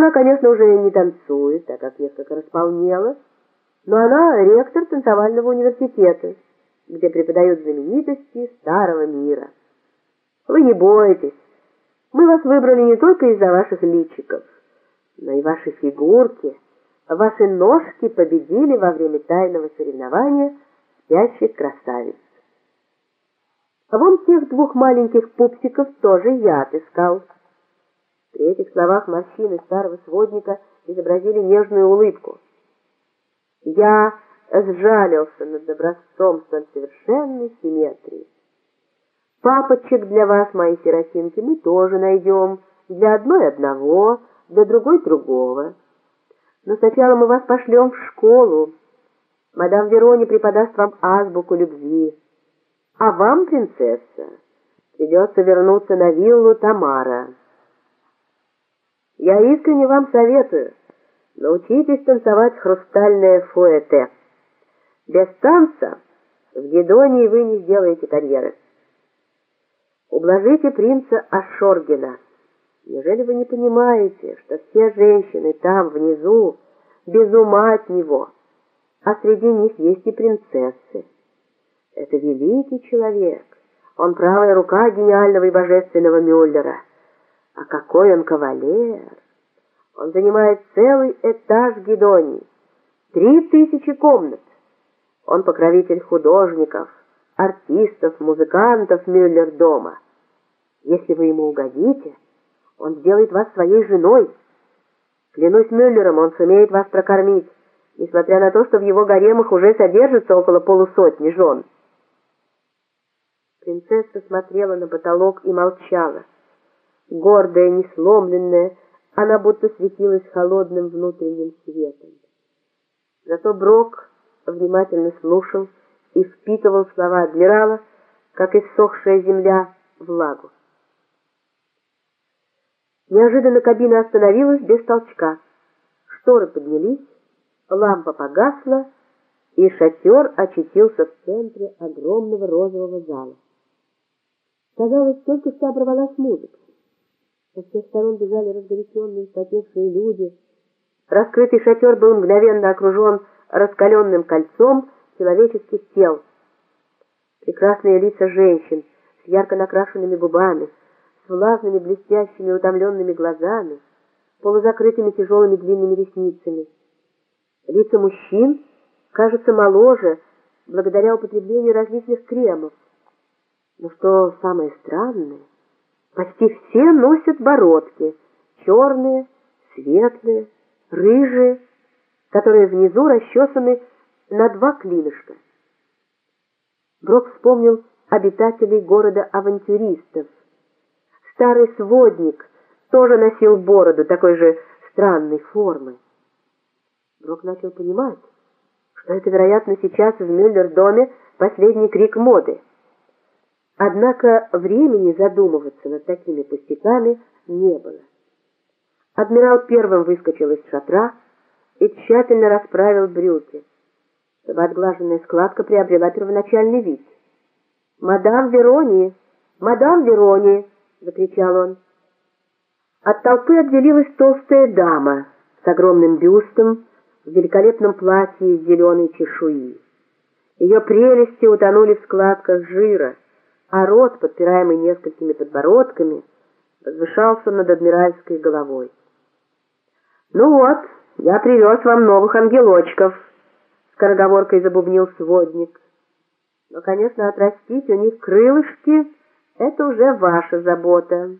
Она, конечно, уже не танцует, так как несколько располнела, но она ректор танцевального университета, где преподают знаменитости старого мира. Вы не бойтесь, мы вас выбрали не только из-за ваших личиков, но и ваши фигурки, ваши ножки победили во время тайного соревнования спящих красавиц. А вон тех двух маленьких пупсиков тоже я отыскал. При этих словах морщины старого сводника изобразили нежную улыбку. Я сжалился над образцом столь совершенной симметрии. Папочек для вас, мои сиротинки, мы тоже найдем. Для одной одного, для другой другого. Но сначала мы вас пошлем в школу. Мадам Верони преподаст вам азбуку любви. А вам, принцесса, придется вернуться на виллу Тамара. Я искренне вам советую, научитесь танцевать хрустальное фуэте. Без танца в Гедонии вы не сделаете карьеры. Ублажите принца Ашоргина. Неужели вы не понимаете, что все женщины там, внизу, без ума от него, а среди них есть и принцессы? Это великий человек. Он правая рука гениального и божественного Мюллера. А какой он кавалер! Он занимает целый этаж Гедонии, три тысячи комнат. Он покровитель художников, артистов, музыкантов Мюллер дома. Если вы ему угодите, он сделает вас своей женой. Клянусь Мюллером, он сумеет вас прокормить, несмотря на то, что в его гаремах уже содержится около полусотни жен. Принцесса смотрела на потолок и молчала. Гордая, несломленная, она будто светилась холодным внутренним светом. Зато Брок внимательно слушал и впитывал слова адмирала, как иссохшая земля, влагу. Неожиданно кабина остановилась без толчка. Шторы поднялись, лампа погасла, и шатер очутился в центре огромного розового зала. Казалось, только что оборвалась музыка. Со всех сторон бежали разгоряченные, потевшие люди. Раскрытый шатер был мгновенно окружен раскаленным кольцом человеческих тел. Прекрасные лица женщин с ярко накрашенными губами, с влажными, блестящими, утомленными глазами, полузакрытыми тяжелыми длинными ресницами. Лица мужчин кажутся моложе, благодаря употреблению различных кремов. Но что самое странное, Почти все носят бородки, черные, светлые, рыжие, которые внизу расчесаны на два клинышка. Брок вспомнил обитателей города авантюристов. Старый сводник тоже носил бороду такой же странной формы. Брок начал понимать, что это, вероятно, сейчас в Мюллер-доме последний крик моды. Однако времени задумываться над такими пустяками не было. Адмирал первым выскочил из шатра и тщательно расправил брюки, чтобы отглаженная складка приобрела первоначальный вид. «Мадам Верони! Мадам Верони!» — закричал он. От толпы отделилась толстая дама с огромным бюстом в великолепном платье из зеленой чешуи. Ее прелести утонули в складках жира — а рот, подпираемый несколькими подбородками, возвышался над адмиральской головой. «Ну вот, я привез вам новых ангелочков», — скороговоркой забубнил сводник. «Но, конечно, отрастить у них крылышки — это уже ваша забота».